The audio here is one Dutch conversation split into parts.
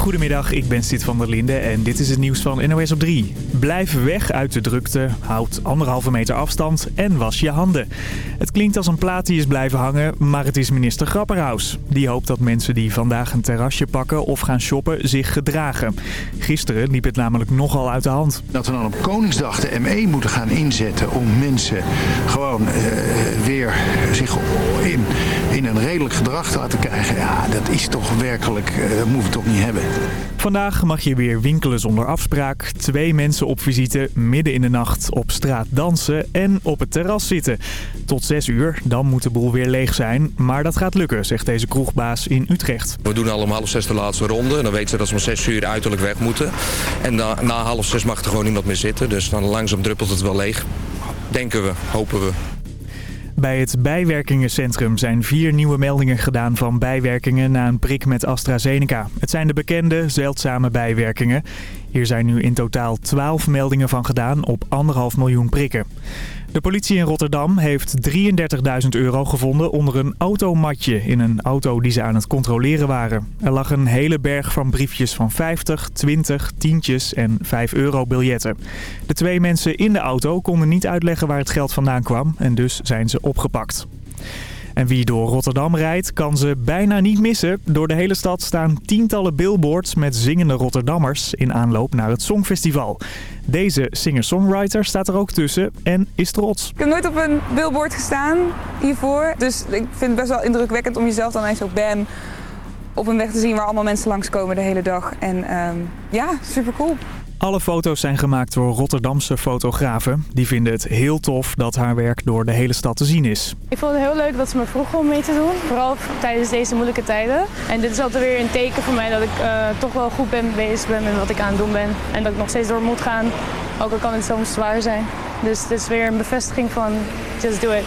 Goedemiddag, ik ben Sid van der Linde en dit is het nieuws van NOS op 3. Blijf weg uit de drukte, houd anderhalve meter afstand en was je handen. Het klinkt als een plaat die is blijven hangen, maar het is minister Grapperhaus. Die hoopt dat mensen die vandaag een terrasje pakken of gaan shoppen zich gedragen. Gisteren liep het namelijk nogal uit de hand. Dat we dan op Koningsdag de ME moeten gaan inzetten om mensen gewoon uh, weer zich in, in een redelijk gedrag te laten krijgen. Ja, dat is toch werkelijk, uh, dat moeten we toch niet hebben. Vandaag mag je weer winkelen zonder afspraak, twee mensen op visite, midden in de nacht op straat dansen en op het terras zitten. Tot 6 uur, dan moet de boel weer leeg zijn. Maar dat gaat lukken, zegt deze kroegbaas in Utrecht. We doen al om half zes de laatste ronde. En dan weten ze dat ze om 6 uur uiterlijk weg moeten. En na, na half zes mag er gewoon niemand meer zitten. Dus dan langzaam druppelt het wel leeg. Denken we, hopen we. Bij het bijwerkingencentrum zijn vier nieuwe meldingen gedaan van bijwerkingen na een prik met AstraZeneca. Het zijn de bekende, zeldzame bijwerkingen. Hier zijn nu in totaal 12 meldingen van gedaan op anderhalf miljoen prikken. De politie in Rotterdam heeft 33.000 euro gevonden onder een automatje in een auto die ze aan het controleren waren. Er lag een hele berg van briefjes van 50, 20, tientjes en 5 euro biljetten. De twee mensen in de auto konden niet uitleggen waar het geld vandaan kwam en dus zijn ze opgepakt. En wie door Rotterdam rijdt, kan ze bijna niet missen. Door de hele stad staan tientallen billboards met zingende Rotterdammers in aanloop naar het Songfestival. Deze singer-songwriter staat er ook tussen en is trots. Ik heb nooit op een billboard gestaan hiervoor. Dus ik vind het best wel indrukwekkend om jezelf dan eens ook ben op een weg te zien waar allemaal mensen langskomen de hele dag. En um, ja, super cool. Alle foto's zijn gemaakt door Rotterdamse fotografen. Die vinden het heel tof dat haar werk door de hele stad te zien is. Ik vond het heel leuk dat ze me vroegen om mee te doen. Vooral tijdens deze moeilijke tijden. En dit is altijd weer een teken voor mij dat ik uh, toch wel goed ben bezig ben met wat ik aan het doen ben. En dat ik nog steeds door moet gaan, ook al kan het soms zwaar zijn. Dus het is weer een bevestiging van just do it.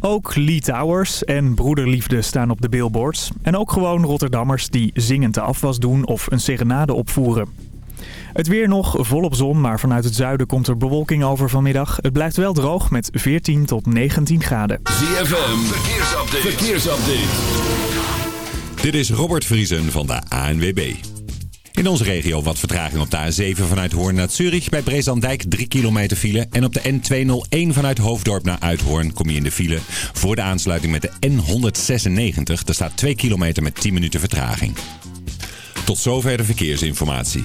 Ook Lee Towers en Broederliefde staan op de billboards. En ook gewoon Rotterdammers die zingend de afwas doen of een serenade opvoeren. Het weer nog volop zon, maar vanuit het zuiden komt er bewolking over vanmiddag. Het blijft wel droog met 14 tot 19 graden. ZFM, verkeersupdate. verkeersupdate. Dit is Robert Vriesen van de ANWB. In onze regio wat vertraging op de A7 vanuit Hoorn naar Zurich. Bij Brezandijk 3 kilometer file. En op de N201 vanuit Hoofddorp naar Uithoorn kom je in de file. Voor de aansluiting met de N196. Er staat 2 kilometer met 10 minuten vertraging. Tot zover de verkeersinformatie.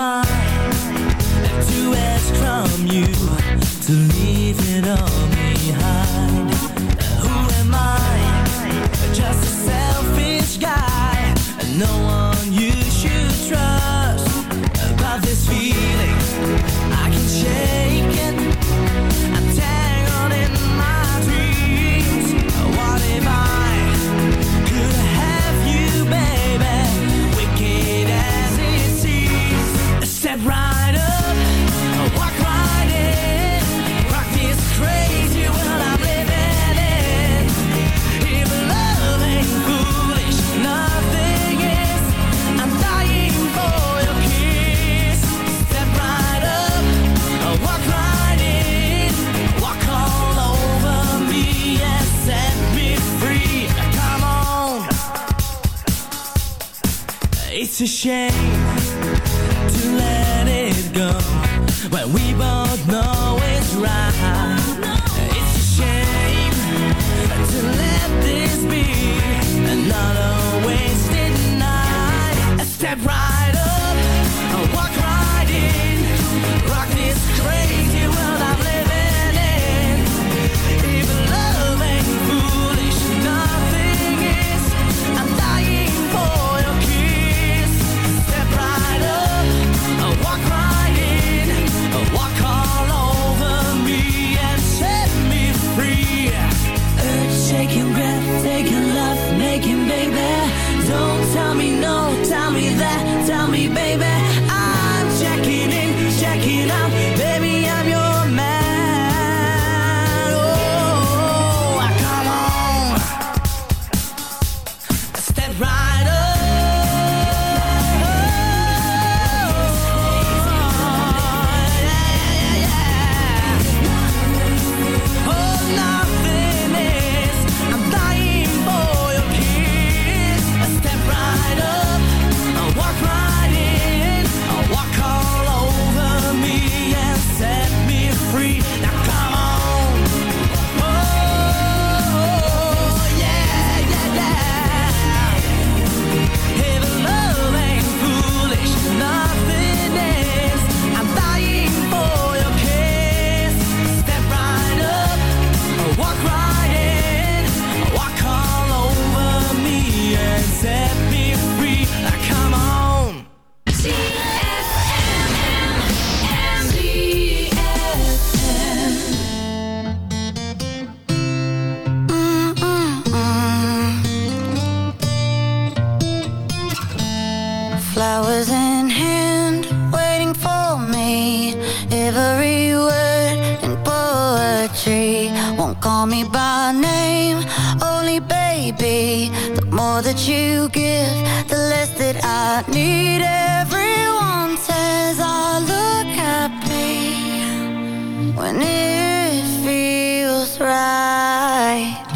I to ask from you to leave it all behind? Who am I? Just a selfish guy, no one It's a shame. The more that you give, the less that I need. Everyone says I look happy When it feels right.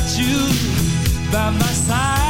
Without you by my side.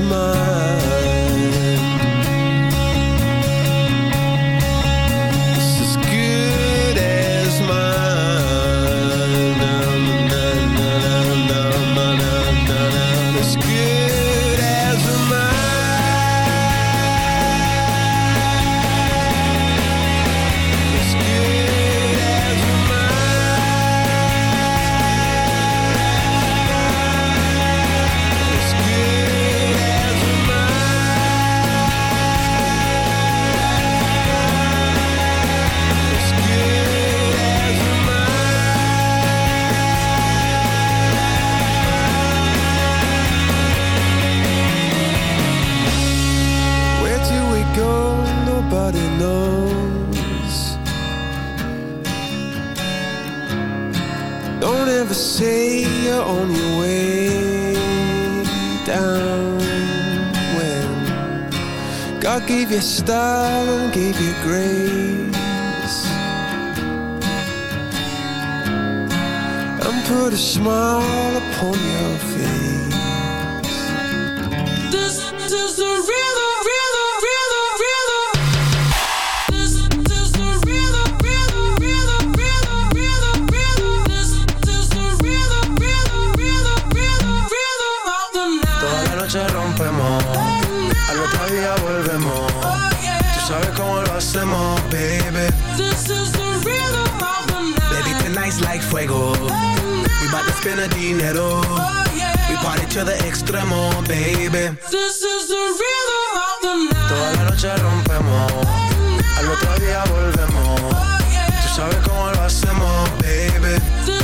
my rompemos, al otro día volvemos. Tú sabes cómo lo hacemos, baby.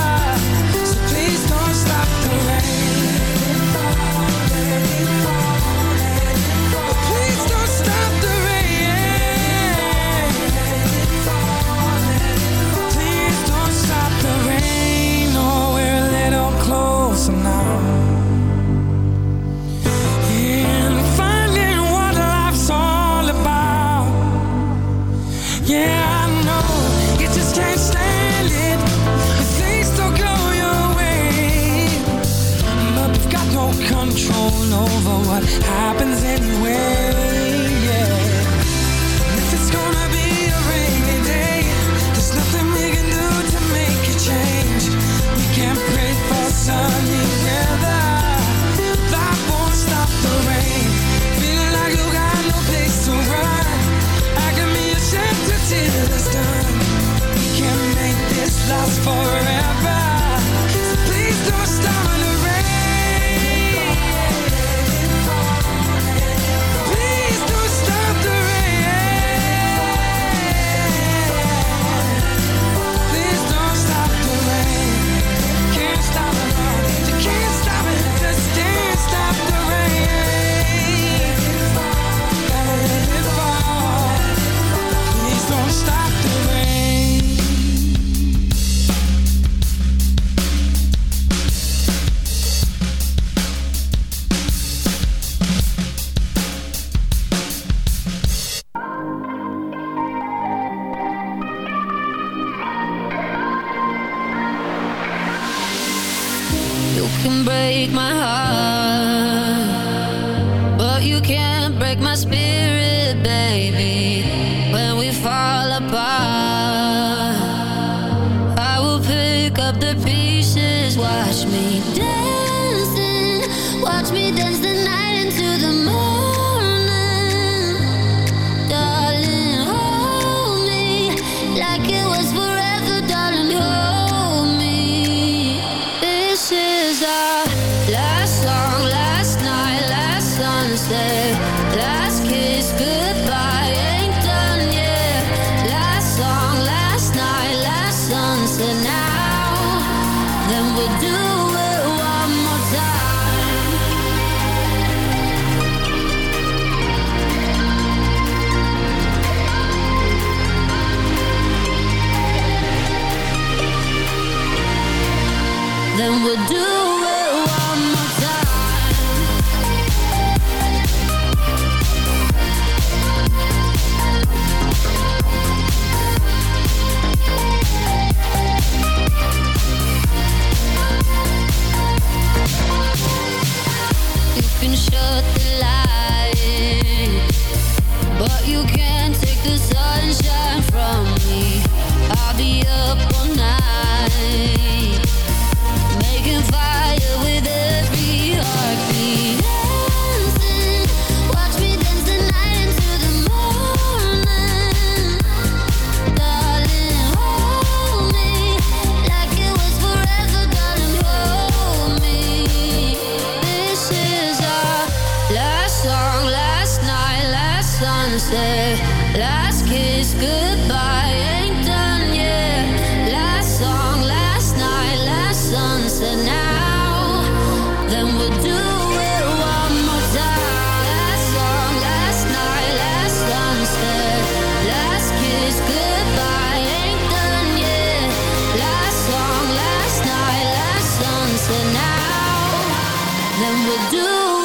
we do.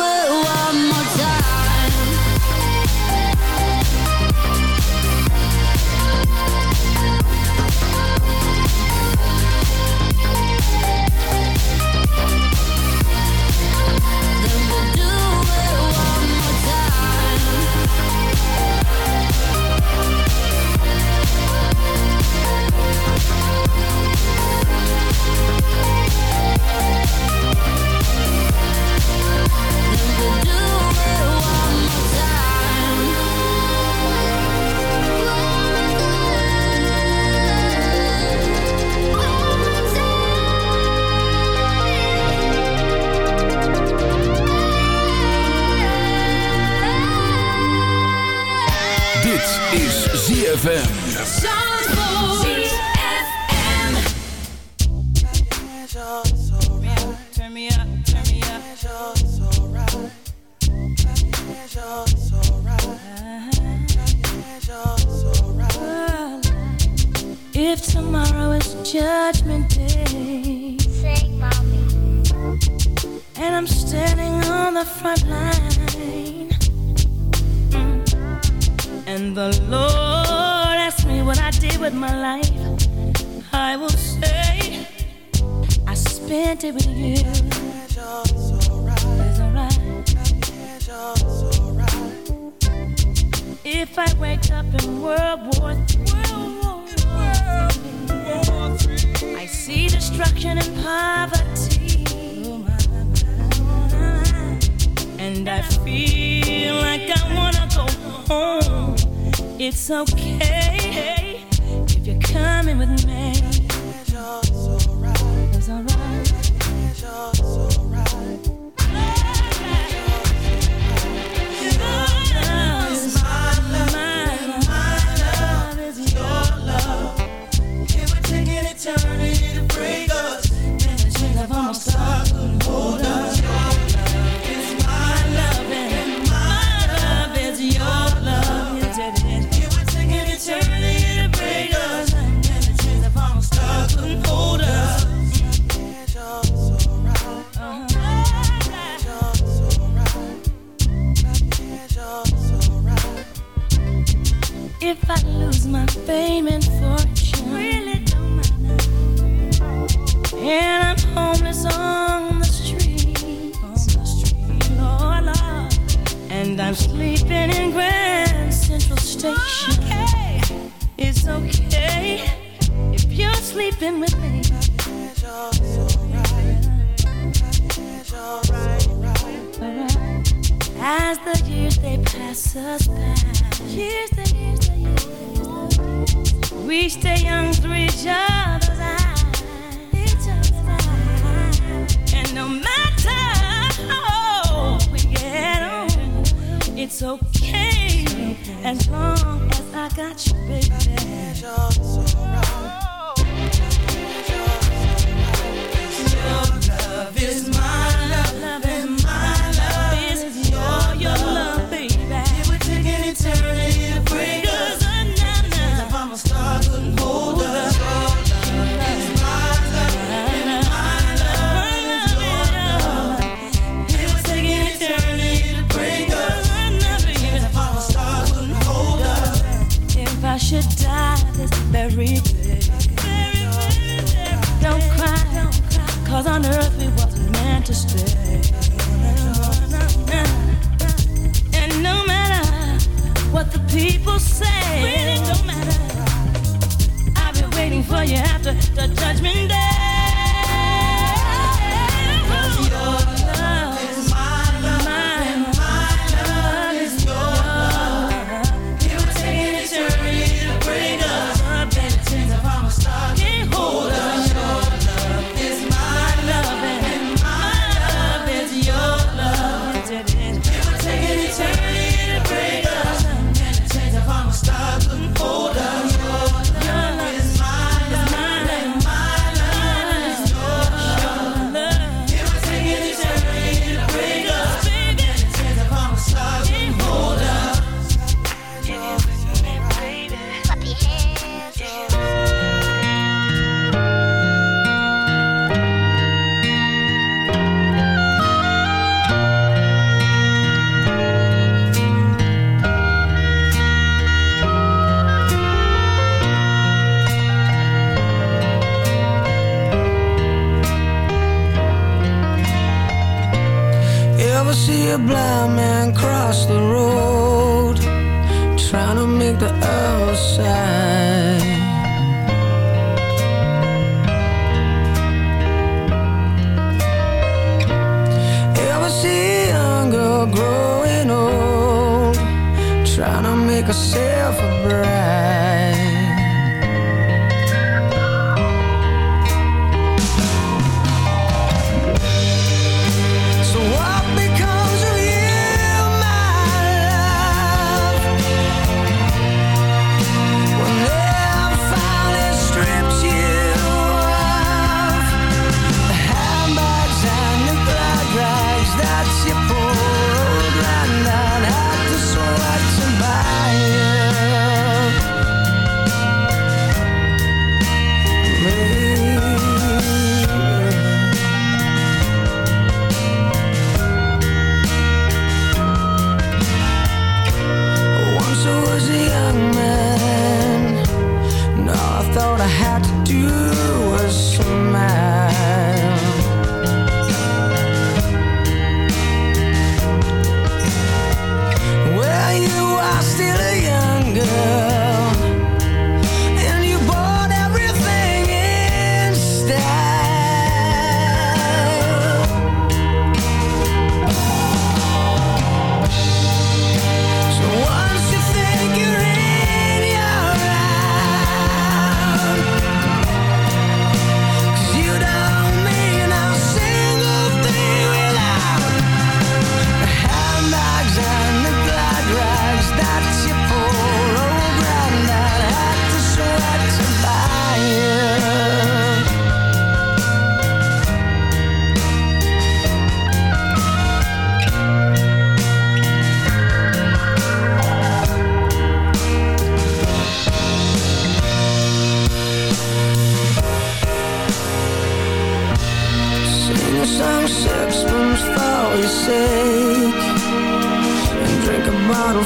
To stay.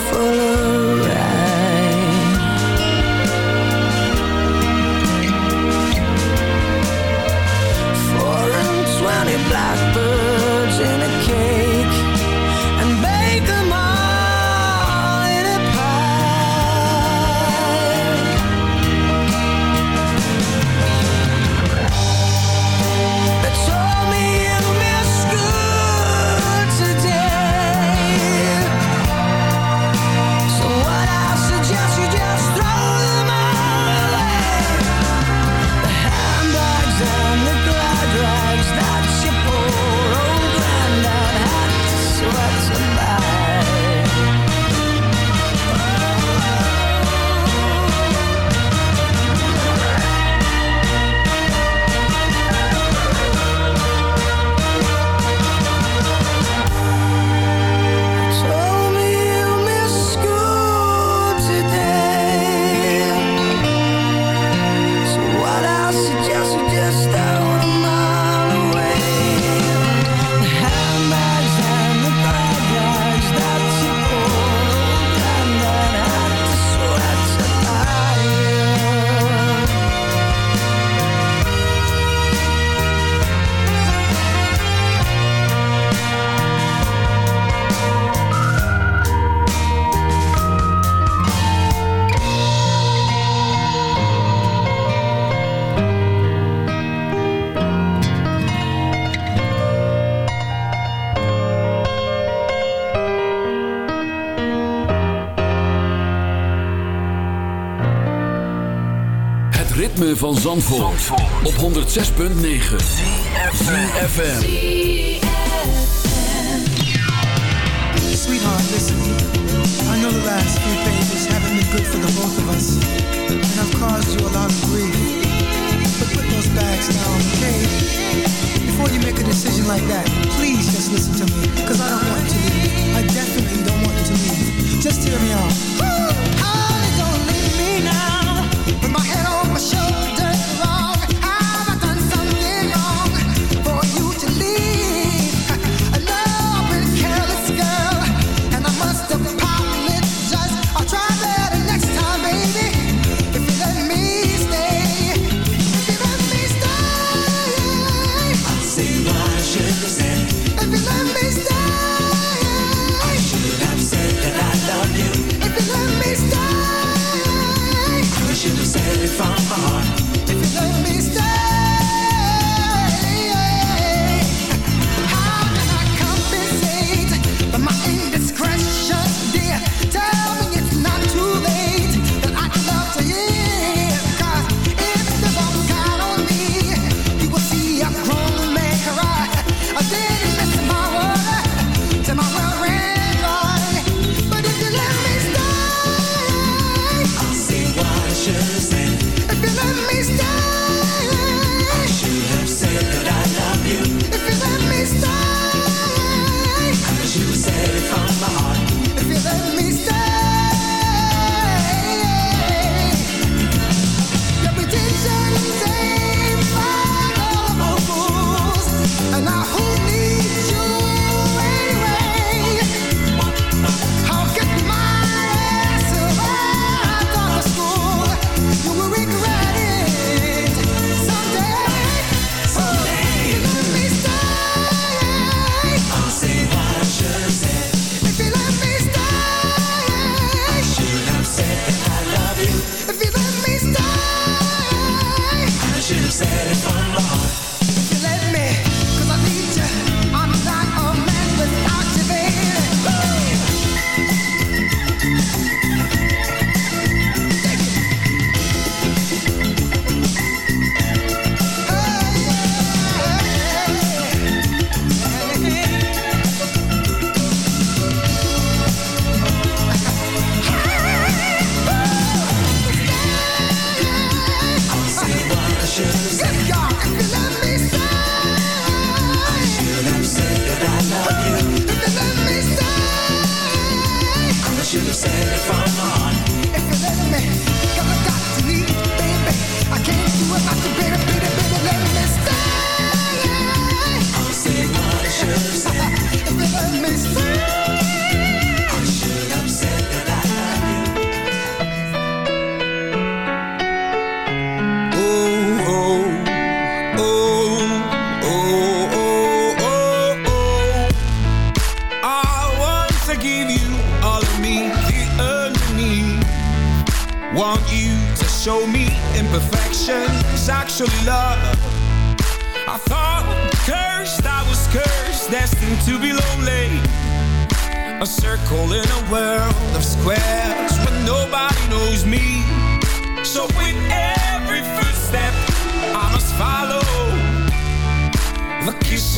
full of Ritme van Zandvoort, Zandvoort. op 106.9 CFFM Sweetheart, listen. I know the last few pages haven't been good for the both of us And I've caused you a lot of grief. But put those bags down, okay? Before you make a decision like that Please just listen to me Cause I don't want to I definitely don't want to leave. Just hear me out. Ooh, don't leave me now. With my head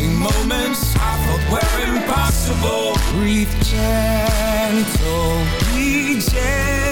The moments I thought were impossible. Breathe gentle, be gentle.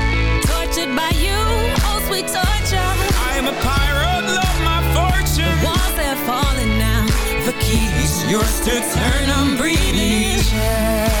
Tortured by you, sweet torture. I am a pirate, love my fortune. The Walls are falling now. The key's yours to turn. I'm breathing. Be